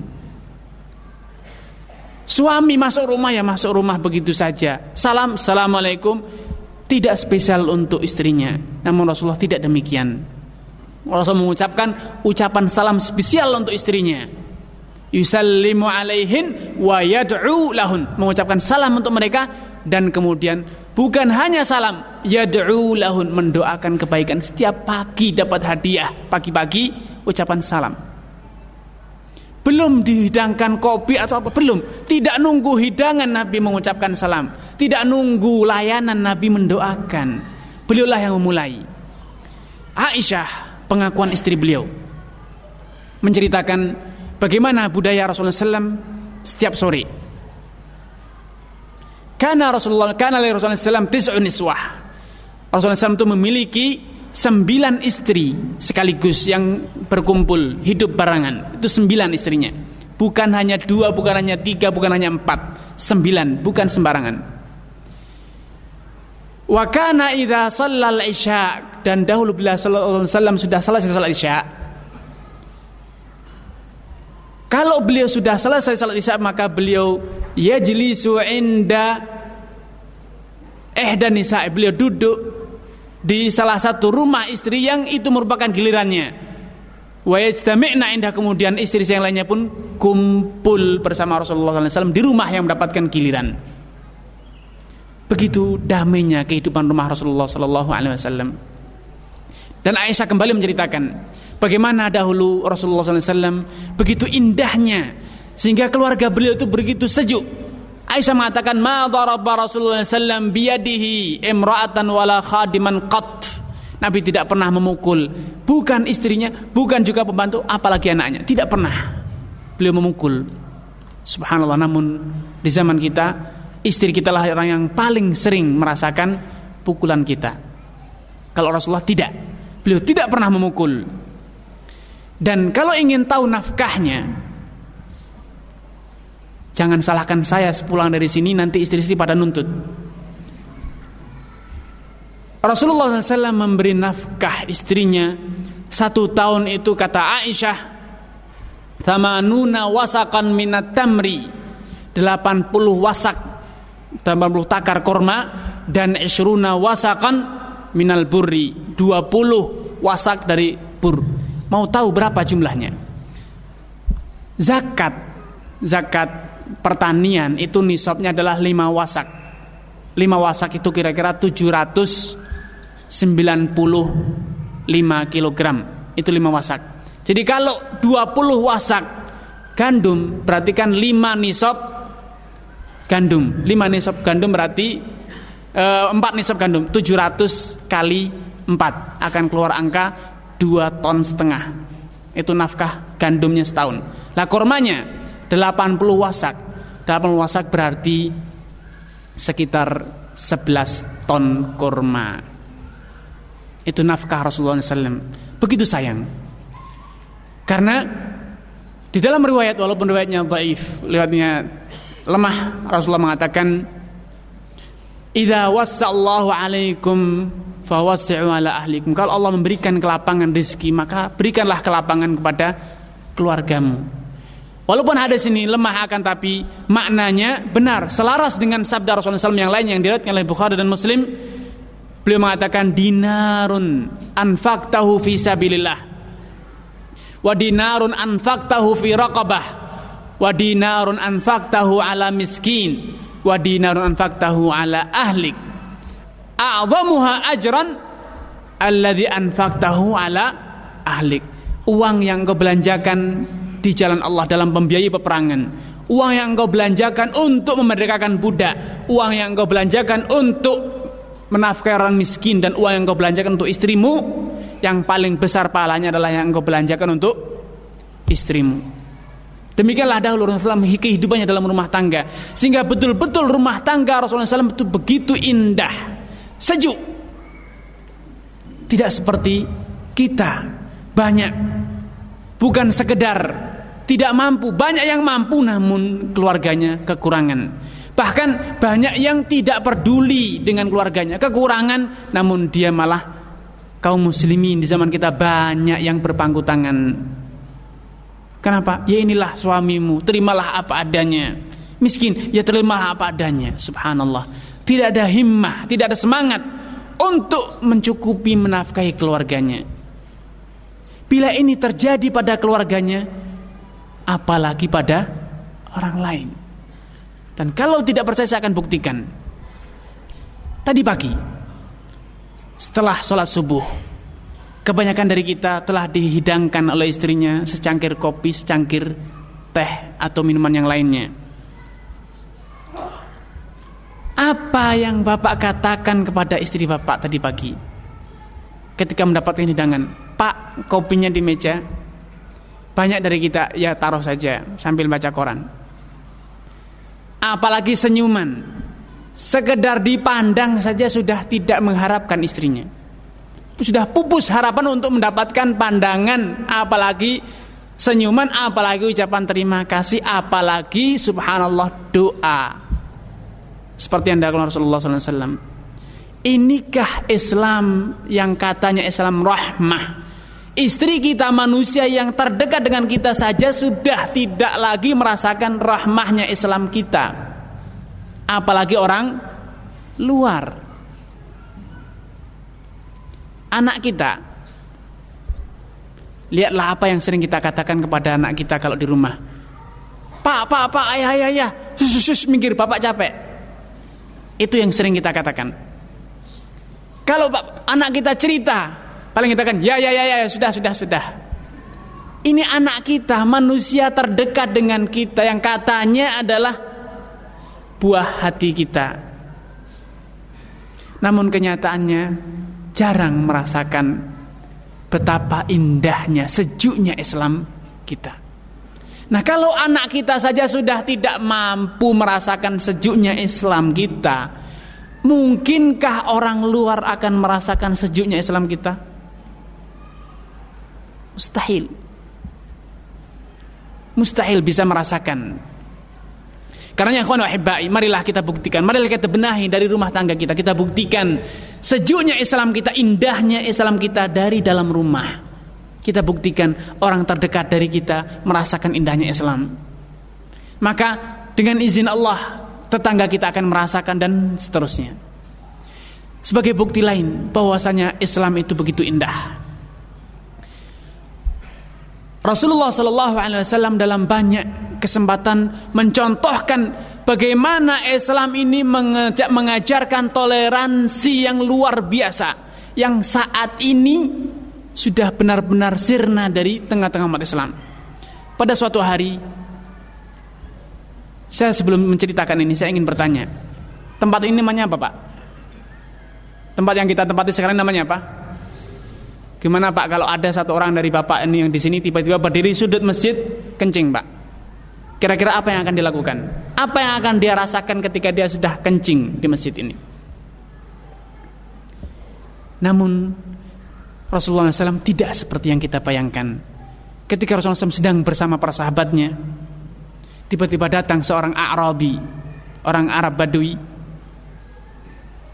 Suami masuk rumah ya masuk rumah begitu saja. Salam, assalamualaikum. Tidak spesial untuk istrinya. Namun Rasulullah tidak demikian. Rasul mengucapkan ucapan salam spesial untuk istrinya. Yusallimu alaihin wa yad'u lahun. Mengucapkan salam untuk mereka dan kemudian bukan hanya salam, yad'u lahun mendoakan kebaikan setiap pagi dapat hadiah pagi-pagi ucapan salam. Belum dihidangkan kopi atau apa belum. Tidak nunggu hidangan Nabi mengucapkan salam. Tidak nunggu layanan Nabi mendoakan. Beliaulah yang memulai. Aisyah pengakuan istri beliau menceritakan bagaimana budaya Rasulullah SAW setiap sore. Karena Rasulullah karena Rasulullah SAW tis'un niswah. Rasulullah SAW itu memiliki sembilan istri sekaligus yang berkumpul hidup barangan. Itu sembilan istrinya. Bukan hanya dua bukan hanya tiga bukan hanya empat. Sembilan bukan sembarangan. Wakana idha sallal isya. Dan dahulu bila sallallahu sudah selesai salat isya. Kalau beliau sudah selesai salat isya maka beliau yajlisu inda eh dan nisa beliau duduk di salah satu rumah istri yang itu merupakan gilirannya. Wa indah kemudian istri yang lainnya pun kumpul bersama Rasulullah SAW di rumah yang mendapatkan giliran. Begitu damainya kehidupan rumah Rasulullah SAW. Dan Aisyah kembali menceritakan bagaimana dahulu Rasulullah SAW begitu indahnya sehingga keluarga beliau itu begitu sejuk Aisyah mengatakan ma daraba Rasulullah sallam biyadihi imra'atan wala khadiman qat. Nabi tidak pernah memukul bukan istrinya, bukan juga pembantu, apalagi anaknya. Tidak pernah beliau memukul. Subhanallah namun di zaman kita istri kita lah orang yang paling sering merasakan pukulan kita. Kalau Rasulullah tidak. Beliau tidak pernah memukul. Dan kalau ingin tahu nafkahnya, Jangan salahkan saya sepulang dari sini nanti istri-istri pada nuntut. Rasulullah SAW memberi nafkah istrinya. Satu tahun itu kata Aisyah Tamanuna wasakan minat tamri. 80 wasak 80 takar korma dan isruna wasakan minal burri. 20 wasak dari bur. Mau tahu berapa jumlahnya? Zakat. Zakat pertanian itu nisabnya adalah 5 wasak. 5 wasak itu kira-kira 795 kg. Itu 5 wasak. Jadi kalau 20 wasak gandum berarti kan 5 nisab gandum. 5 nisab gandum berarti e, eh, 4 nisab gandum 700 kali 4 akan keluar angka 2 ton setengah. Itu nafkah gandumnya setahun. Lah kormanya 80 wasak. 80 wasak berarti sekitar 11 ton kurma. Itu nafkah Rasulullah SAW begitu sayang. Karena di dalam riwayat walaupun riwayatnya dhaif riwayatnya lemah Rasulullah mengatakan idza wassallahu alaikum fawasi'u ala ahlikum. Kalau Allah memberikan kelapangan rezeki maka berikanlah kelapangan kepada keluargamu Walaupun hadis ini lemah akan tapi maknanya benar, selaras dengan sabda Rasulullah SAW yang lain yang diriwayatkan oleh Bukhari dan Muslim. Beliau mengatakan dinarun anfaqtahu fi sabilillah. Wa dinarun anfaqtahu fi raqabah. Wa dinarun anfaqtahu ala miskin. Wa dinarun anfaqtahu ala ahlik. A'zamuha ajran alladhi anfaqtahu ala ahlik. Uang yang kau belanjakan di jalan Allah dalam membiayai peperangan. Uang yang engkau belanjakan untuk memerdekakan budak, uang yang engkau belanjakan untuk menafkahi orang miskin. Dan uang yang engkau belanjakan untuk istrimu, yang paling besar pahalanya adalah yang engkau belanjakan untuk istrimu. Demikianlah dahulu Rasulullah SAW kehidupannya dalam rumah tangga. Sehingga betul-betul rumah tangga Rasulullah SAW itu begitu indah. Sejuk. Tidak seperti kita. Banyak. Bukan sekedar tidak mampu, banyak yang mampu namun keluarganya kekurangan. Bahkan banyak yang tidak peduli dengan keluarganya, kekurangan namun dia malah kaum muslimin di zaman kita banyak yang berpangku tangan. Kenapa? Ya inilah suamimu, terimalah apa adanya. Miskin, ya terimalah apa adanya. Subhanallah. Tidak ada himmah, tidak ada semangat untuk mencukupi menafkahi keluarganya. Bila ini terjadi pada keluarganya, apalagi pada orang lain. Dan kalau tidak percaya saya akan buktikan. Tadi pagi, setelah sholat subuh, kebanyakan dari kita telah dihidangkan oleh istrinya secangkir kopi, secangkir teh atau minuman yang lainnya. Apa yang Bapak katakan kepada istri Bapak tadi pagi ketika mendapatkan hidangan? Pak, kopinya di meja. Banyak dari kita ya taruh saja sambil baca koran. Apalagi senyuman. Sekedar dipandang saja sudah tidak mengharapkan istrinya. Sudah pupus harapan untuk mendapatkan pandangan apalagi senyuman apalagi ucapan terima kasih apalagi subhanallah doa seperti yang dilakukan Rasulullah SAW. Inikah Islam yang katanya Islam rahmah? Istri kita manusia yang terdekat dengan kita saja sudah tidak lagi merasakan rahmahnya Islam kita. Apalagi orang luar. Anak kita. Lihatlah apa yang sering kita katakan kepada anak kita kalau di rumah. Pak, pak, pak, ayah, ayah, ayah. Sus, sus, minggir, bapak capek. Itu yang sering kita katakan. Kalau anak kita cerita, paling kita kan ya ya ya ya sudah sudah sudah. Ini anak kita, manusia terdekat dengan kita yang katanya adalah buah hati kita. Namun kenyataannya jarang merasakan betapa indahnya, sejuknya Islam kita. Nah kalau anak kita saja sudah tidak mampu merasakan sejuknya Islam kita Mungkinkah orang luar akan merasakan sejuknya Islam kita? Mustahil Mustahil bisa merasakan Karena ya wahibai Marilah kita buktikan Marilah kita benahi dari rumah tangga kita Kita buktikan Sejuknya Islam kita Indahnya Islam kita dari dalam rumah kita buktikan orang terdekat dari kita merasakan indahnya Islam. Maka dengan izin Allah tetangga kita akan merasakan dan seterusnya. Sebagai bukti lain bahwasanya Islam itu begitu indah. Rasulullah Shallallahu Alaihi Wasallam dalam banyak kesempatan mencontohkan bagaimana Islam ini mengajarkan toleransi yang luar biasa yang saat ini sudah benar-benar sirna dari tengah-tengah umat Islam. Pada suatu hari, saya sebelum menceritakan ini, saya ingin bertanya, tempat ini namanya apa Pak? Tempat yang kita tempati sekarang namanya apa? Gimana Pak kalau ada satu orang dari Bapak ini yang di sini tiba-tiba berdiri sudut masjid kencing Pak? Kira-kira apa yang akan dilakukan? Apa yang akan dia rasakan ketika dia sudah kencing di masjid ini? Namun Rasulullah SAW tidak seperti yang kita bayangkan. Ketika Rasulullah SAW sedang bersama para sahabatnya, tiba-tiba datang seorang Arabi, orang Arab Badui,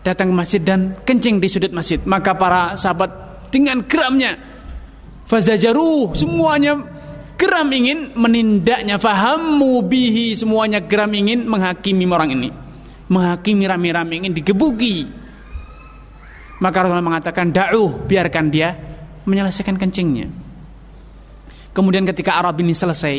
datang ke masjid dan kencing di sudut masjid. Maka para sahabat dengan geramnya, fazajaruh semuanya geram ingin menindaknya, fahamu bihi semuanya geram ingin menghakimi orang ini, menghakimi rame-rame ingin digebuki. Maka Rasulullah mengatakan da'uh, biarkan dia menyelesaikan kencingnya. Kemudian ketika Arab ini selesai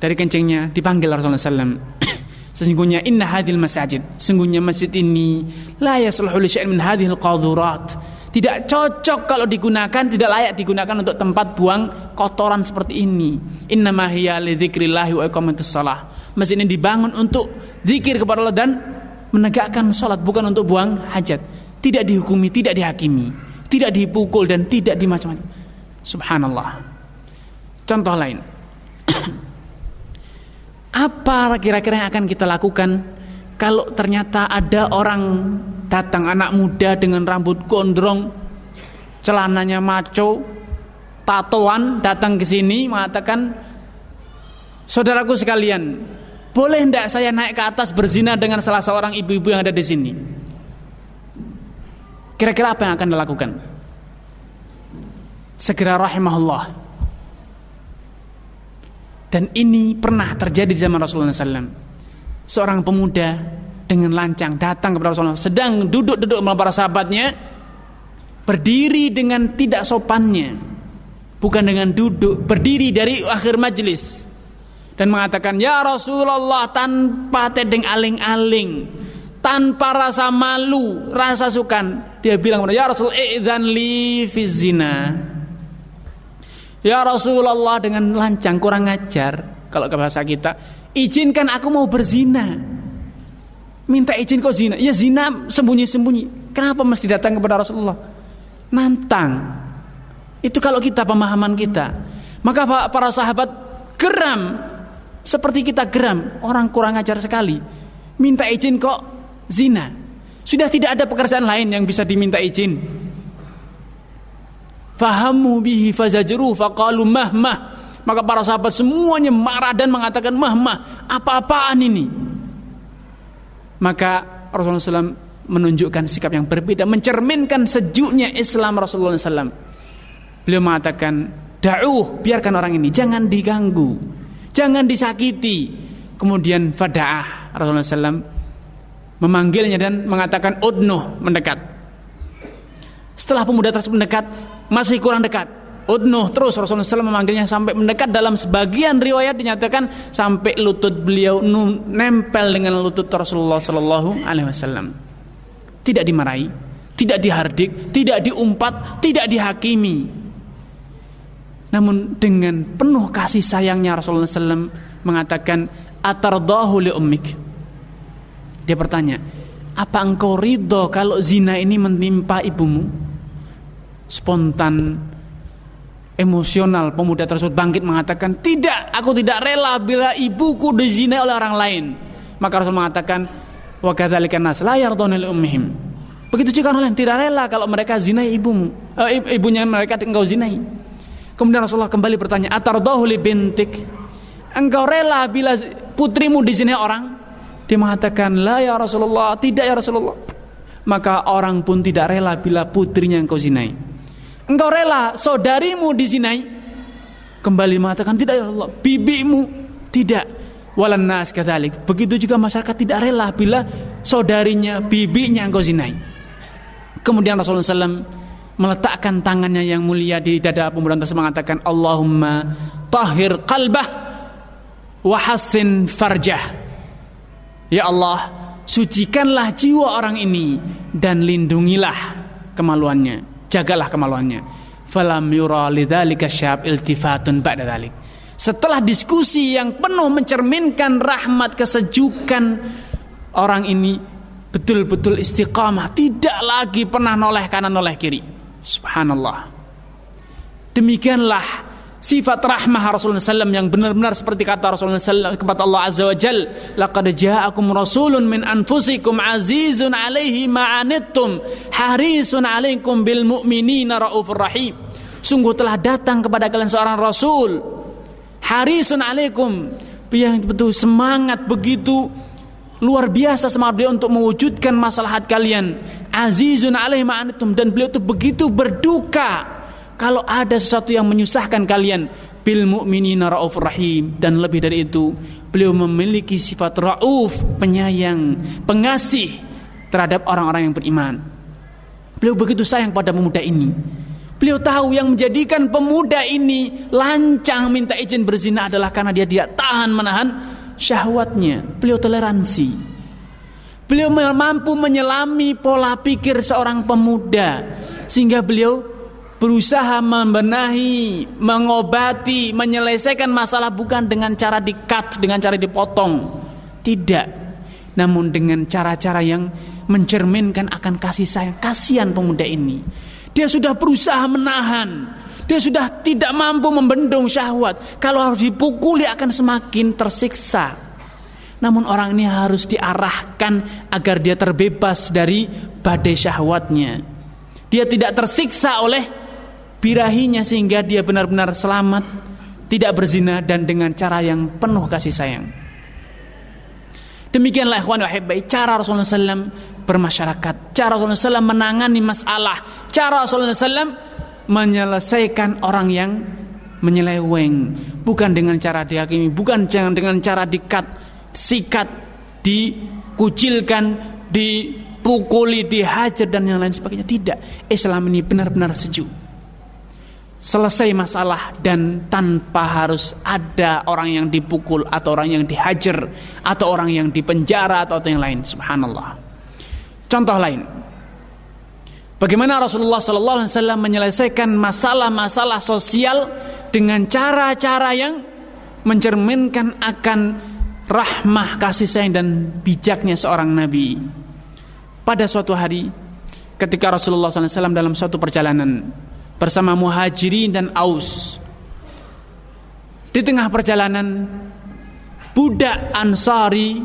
dari kencingnya dipanggil Rasulullah SAW. Sesungguhnya inna hadil masajid, sesungguhnya masjid ini la yasluhu li syai'in min hadhil qadurat. Tidak cocok kalau digunakan, tidak layak digunakan untuk tempat buang kotoran seperti ini. Inna hiya li wa iqamatis shalah. Masjid ini dibangun untuk zikir kepada Allah dan menegakkan salat bukan untuk buang hajat tidak dihukumi, tidak dihakimi, tidak dipukul dan tidak dimacam-macam. Subhanallah. Contoh lain. Apa kira-kira yang akan kita lakukan kalau ternyata ada orang datang anak muda dengan rambut gondrong, celananya maco, tatoan datang ke sini mengatakan, "Saudaraku sekalian, boleh tidak saya naik ke atas berzina dengan salah seorang ibu-ibu yang ada di sini?" Kira-kira apa yang akan dilakukan? Segera rahimahullah. Dan ini pernah terjadi di zaman Rasulullah SAW. Seorang pemuda dengan lancang datang kepada Rasulullah sedang duduk-duduk sama para sahabatnya berdiri dengan tidak sopannya bukan dengan duduk berdiri dari akhir majelis dan mengatakan ya Rasulullah tanpa tedeng aling-aling tanpa rasa malu rasa sukan dia bilang kepada ya Rasul idzan li fi zina. Ya Rasulullah dengan lancang kurang ajar kalau ke bahasa kita izinkan aku mau berzina. Minta izin kok zina? Ya zina sembunyi-sembunyi. Kenapa mesti datang kepada Rasulullah? Nantang. Itu kalau kita pemahaman kita. Maka para sahabat geram. Seperti kita geram. Orang kurang ajar sekali. Minta izin kok zina. Sudah tidak ada pekerjaan lain yang bisa diminta izin. Fahamu bihi fazajru faqalu mahmah maka para sahabat semuanya marah dan mengatakan mahmah apa-apaan ini? Maka Rasulullah SAW menunjukkan sikap yang berbeda mencerminkan sejuknya Islam Rasulullah SAW beliau mengatakan da'uh biarkan orang ini jangan diganggu jangan disakiti. Kemudian fadaah Rasulullah SAW memanggilnya dan mengatakan udnuh mendekat. Setelah pemuda tersebut mendekat masih kurang dekat udnuh terus Rasulullah SAW memanggilnya sampai mendekat dalam sebagian riwayat dinyatakan sampai lutut beliau nempel dengan lutut Rasulullah SAW tidak dimarahi tidak dihardik tidak diumpat tidak dihakimi. Namun dengan penuh kasih sayangnya Rasulullah SAW mengatakan atardahu li ummik. Dia bertanya apa engkau ridho kalau zina ini menimpa ibumu? Spontan emosional pemuda tersebut bangkit mengatakan tidak aku tidak rela bila ibuku dizinai oleh orang lain. Maka Rasul mengatakan wa kadzalika nas la ummihim. Begitu juga orang lain tidak rela kalau mereka zinai ibumu eh, ibunya mereka engkau zinai. Kemudian Rasulullah kembali bertanya atardahu li bintik? Engkau rela bila putrimu dizinai orang? Dia mengatakan la ya Rasulullah tidak ya Rasulullah. Maka orang pun tidak rela bila putrinya engkau zinai Engkau rela saudarimu dizinai? Kembali mengatakan tidak ya Allah. Bibimu tidak. Walan nas kadzalik. Begitu juga masyarakat tidak rela bila saudarinya, bibinya engkau zinai. Kemudian Rasulullah SAW meletakkan tangannya yang mulia di dada pemuda tersebut mengatakan Allahumma tahhir qalbah wa hassin farjah. Ya Allah, sucikanlah jiwa orang ini dan lindungilah kemaluannya jagalah kemaluannya. Falam setelah diskusi yang penuh mencerminkan rahmat kesejukan orang ini betul-betul istiqamah. Tidak lagi pernah noleh kanan noleh kiri. Subhanallah. Demikianlah sifat rahmah Rasulullah SAW yang benar-benar seperti kata Rasulullah SAW kepada Allah Azza wa Jal laqad ja'akum rasulun min anfusikum azizun alaihi ma'anittum harisun alaikum bil mu'minina raufur rahim. Sungguh telah datang kepada kalian seorang rasul harisun alaikum yang betul semangat begitu luar biasa semangat beliau untuk mewujudkan maslahat kalian. Azizun alaihi ma'anittum dan beliau itu begitu berduka kalau ada sesuatu yang menyusahkan kalian bil mu'minina raufur rahim. Dan lebih dari itu beliau memiliki sifat rauf penyayang pengasih terhadap orang-orang yang beriman. Beliau begitu sayang pada pemuda ini. Beliau tahu yang menjadikan pemuda ini lancang minta izin berzina adalah karena dia tidak tahan menahan syahwatnya. Beliau toleransi. Beliau mampu menyelami pola pikir seorang pemuda sehingga beliau berusaha membenahi, mengobati, menyelesaikan masalah bukan dengan cara dikat, dengan cara dipotong. Tidak. Namun dengan cara-cara yang mencerminkan akan kasih sayang. Kasihan pemuda ini. Dia sudah berusaha menahan. Dia sudah tidak mampu membendung syahwat. Kalau harus dipukuli akan semakin tersiksa. Namun orang ini harus diarahkan agar dia terbebas dari badai syahwatnya. Dia tidak tersiksa oleh birahinya sehingga dia benar-benar selamat, tidak berzina dan dengan cara yang penuh kasih sayang. Demikianlah ikhwan wahibbai cara Rasulullah SAW bermasyarakat, cara Rasulullah SAW menangani masalah, cara Rasulullah SAW menyelesaikan orang yang menyeleweng, bukan dengan cara dihakimi, bukan jangan dengan cara dikat, sikat, dikucilkan, dipukuli, dihajar dan yang lain sebagainya. Tidak, Islam ini benar-benar sejuk. Selesai masalah dan tanpa harus ada orang yang dipukul atau orang yang dihajar atau orang yang dipenjara atau yang lain. Subhanallah. Contoh lain, Bagaimana Rasulullah Sallallahu Alaihi Wasallam menyelesaikan masalah-masalah sosial dengan cara-cara yang mencerminkan akan rahmah kasih sayang dan bijaknya seorang nabi. Pada suatu hari, ketika Rasulullah SAW dalam suatu perjalanan bersama muhajirin dan aus, di tengah perjalanan budak Ansari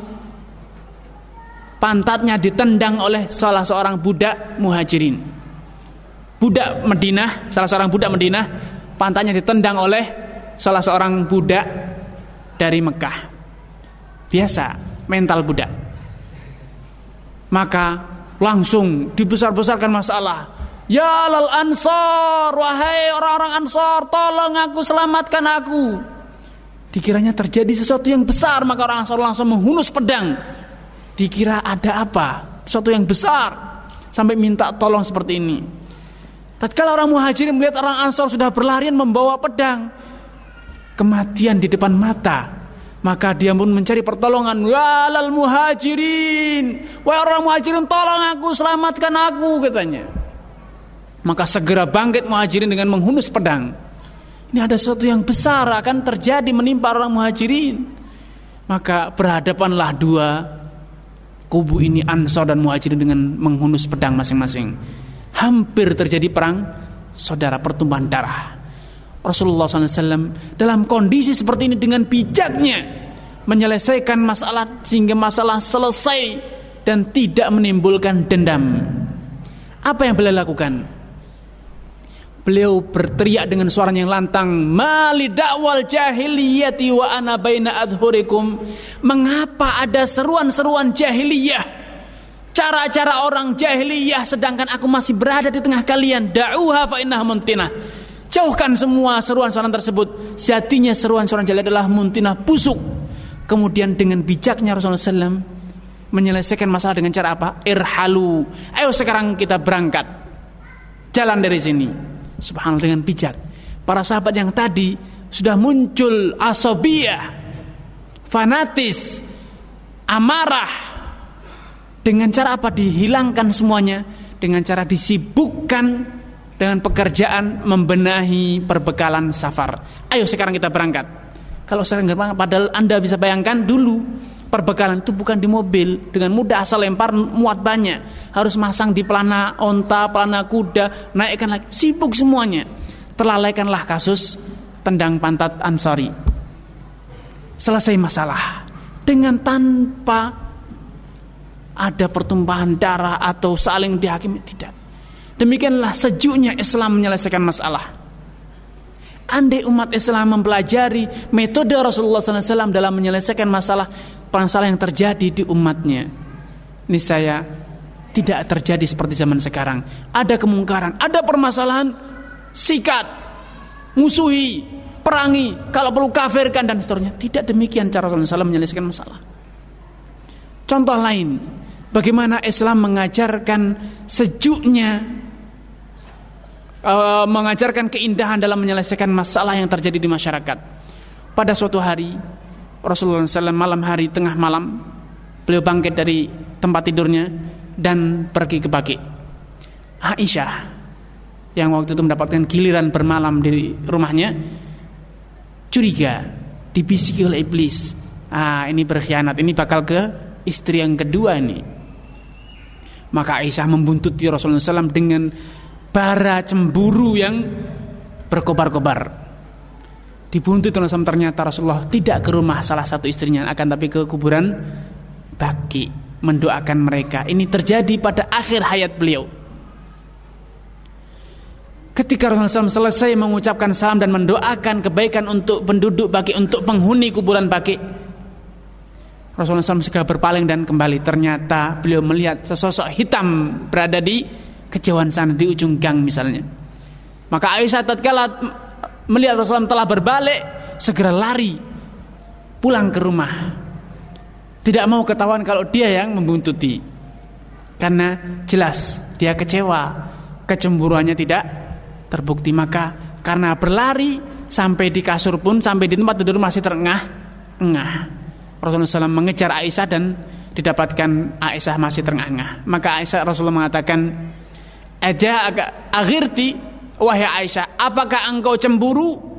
pantatnya ditendang oleh salah seorang budak muhajirin. Budak Madinah, salah seorang budak Madinah, pantatnya ditendang oleh salah seorang budak dari Mekah. Biasa, mental budak. Maka langsung dibesar-besarkan masalah. Ya lal ansor, wahai orang-orang ansor, tolong aku selamatkan aku. Dikiranya terjadi sesuatu yang besar, maka orang ansor langsung menghunus pedang. Dikira ada apa? Sesuatu yang besar. Sampai minta tolong seperti ini. Tatkala orang muhajirin melihat orang ansor sudah berlarian membawa pedang kematian di depan mata maka dia pun mencari pertolongan. Walal muhajirin wahai orang muhajirin tolong aku selamatkan aku katanya maka segera bangkit muhajirin dengan menghunus pedang ini ada sesuatu yang besar akan terjadi menimpa orang muhajirin maka berhadapanlah dua kubu ini Ansor dan Muhajirin dengan menghunus pedang masing-masing. Hampir terjadi perang saudara pertumpahan darah. Rasulullah SAW dalam kondisi seperti ini dengan bijaknya menyelesaikan masalah sehingga masalah selesai dan tidak menimbulkan dendam. Apa yang beliau lakukan? Beliau berteriak dengan suara yang lantang, "Mali dakwal jahiliyati wa ana baina adhurikum." Mengapa ada seruan-seruan jahiliyah? Cara-cara orang jahiliyah sedangkan aku masih berada di tengah kalian. Da'uha fa innaha muntinah. Jauhkan semua seruan-seruan tersebut. Sejatinya seruan-seruan jahiliyah adalah muntinah busuk. Kemudian dengan bijaknya Rasulullah SAW menyelesaikan masalah dengan cara apa? Irhalu. Ayo sekarang kita berangkat. Jalan dari sini Subhanallah dengan bijak. Para sahabat yang tadi sudah muncul asobiyah, fanatis, amarah. Dengan cara apa? Dihilangkan semuanya. Dengan cara disibukkan dengan pekerjaan membenahi perbekalan safar. Ayo sekarang kita berangkat. Kalau sekarang berangkat, padahal Anda bisa bayangkan dulu perbekalan itu bukan di mobil. Dengan mudah asal lempar muat banyak. Harus masang di pelana onta pelana kuda naikkan lagi. Sibuk semuanya. Terlalaikanlah kasus tendang pantat Ansari. Selesai masalah. Dengan tanpa ada pertumpahan darah atau saling dihakimi tidak. Demikianlah sejuknya Islam menyelesaikan masalah. Andai umat Islam mempelajari metode Rasulullah SAW dalam menyelesaikan masalah masalah yang terjadi di umatnya. Ini saya tidak terjadi seperti zaman sekarang. Ada kemungkaran, ada permasalahan, sikat, musuhi, perangi, kalau perlu kafirkan dan seterusnya. Tidak demikian cara Rasulullah SAW menyelesaikan masalah. Contoh lain, bagaimana Islam mengajarkan sejuknya uh, mengajarkan keindahan dalam menyelesaikan masalah yang terjadi di masyarakat. Pada suatu hari Rasulullah SAW malam hari tengah malam beliau bangkit dari tempat tidurnya dan pergi ke baki. Aisyah yang waktu itu mendapatkan giliran bermalam di rumahnya curiga dibisiki oleh iblis. Ah ini berkhianat, ini bakal ke istri yang kedua ini. Maka Aisyah membuntuti Rasulullah SAW dengan bara cemburu yang berkobar-kobar dibunuh Rasul ternyata Rasulullah tidak ke rumah salah satu istrinya akan tapi ke kuburan baki mendoakan mereka ini terjadi pada akhir hayat beliau ketika Rasulullah selesai mengucapkan salam dan mendoakan kebaikan untuk penduduk baki untuk penghuni kuburan baki Rasulullah SAW segera berpaling dan kembali. Ternyata beliau melihat sesosok hitam berada di kejauhan sana di ujung gang misalnya. Maka Aisyah tatkala melihat Rasulullah telah berbalik, segera lari pulang ke rumah. Tidak mau ketahuan kalau dia yang membuntuti. Karena jelas dia kecewa, kecemburuannya tidak terbukti. Maka karena berlari sampai di kasur pun sampai di tempat tidur masih terengah-engah. Rasulullah SAW mengejar Aisyah dan didapatkan Aisyah masih terengah-engah. Maka Aisyah Rasulullah mengatakan, "Aja agak akhirti wahai Aisyah, apakah engkau cemburu?"